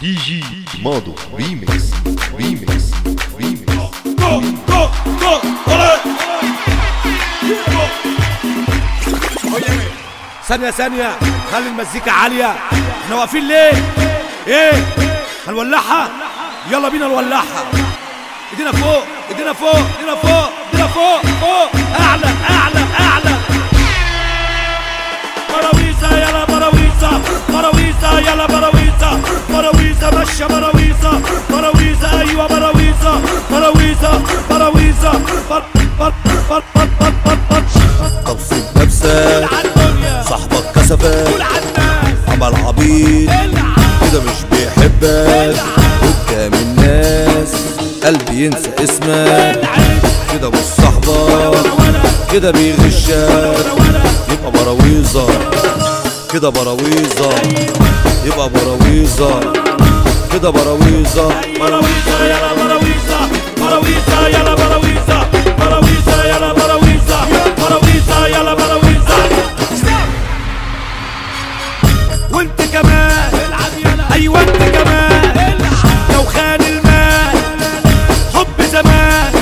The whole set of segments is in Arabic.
دي جي ماضو remix remix remix جو جو جو ولا ثانية ثانية. خلي المزيكا عالية. إحنا واقفين ليه؟ إيه؟ هنولعها؟ يلا بينا نولعها. إيدينا فوق إيدينا فوق إيدينا فوق إيدينا فوق فوق. أعلى أعلى أعلى. براويزة يلا براويزة براويزة يلا براويزة بر بر بر بر بر بر بر طب سيب نفسك صاحبك كسفك عمل عبيط كده مش بيحبك قدام الناس قلبي ينسى اسمك كده مش صاحبك كده بيغشك يبقى براويزة كده براويزة يبقى براويزة. كده براويزة. براويزة يلا براويزة. براويزة يلا براويزة. براويزة يلا براويزة. براويزة يلا براويزة. وانت كمان. أيوه انت كمان. لو خان المال حب زمان.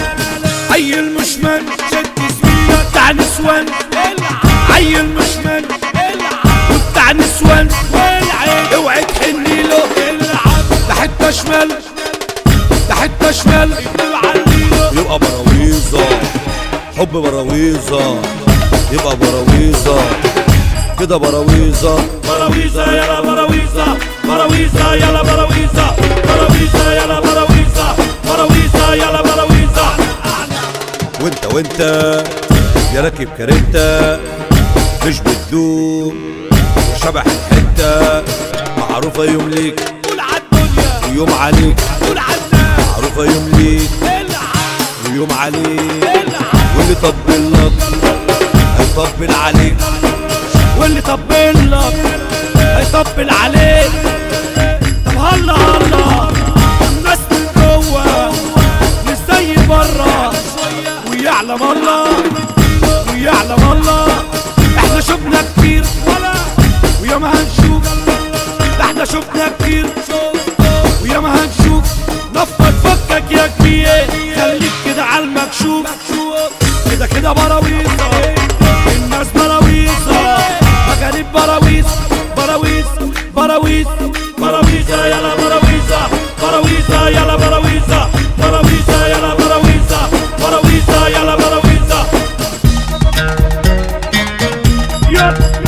عيل مشمن شد سمية بتاع نسوان. عيل مشمن حتة شمال حتة شمال يبقى براويزة. حب براويزة. يبقى براويزة. كده براويزة. براويزة يلا براويزة. براويزة يلا براويزة. براويزة يلا براويزة. براويزة يلا براويزة. وانت وانت يا راكب كاريتا. مش بتدوب شبح الحتة. معروفة يوم ليك. ويوم عليك معروفة يوم ليك ويوم عليك واللي طبل لك. هيطبل عليك واللي طبل لك. هيطبل عليك طب هلا هلا. الناس من جوه مش زي بره ويعلم الله. ويعلم الله. إحنا شفنا كتير. وياما هنشوف إحنا شفنا كتير. وياما هنشوف نفض فكك يا كبير. خليك كده على المكشوف. كده كده براويزة الناس براويزة مجانين براويز. براويز. براويز. براويزة يلا براويزة براويزة يلا براويزة براويزة يلا براويزة براويزة يلا براويزة يلا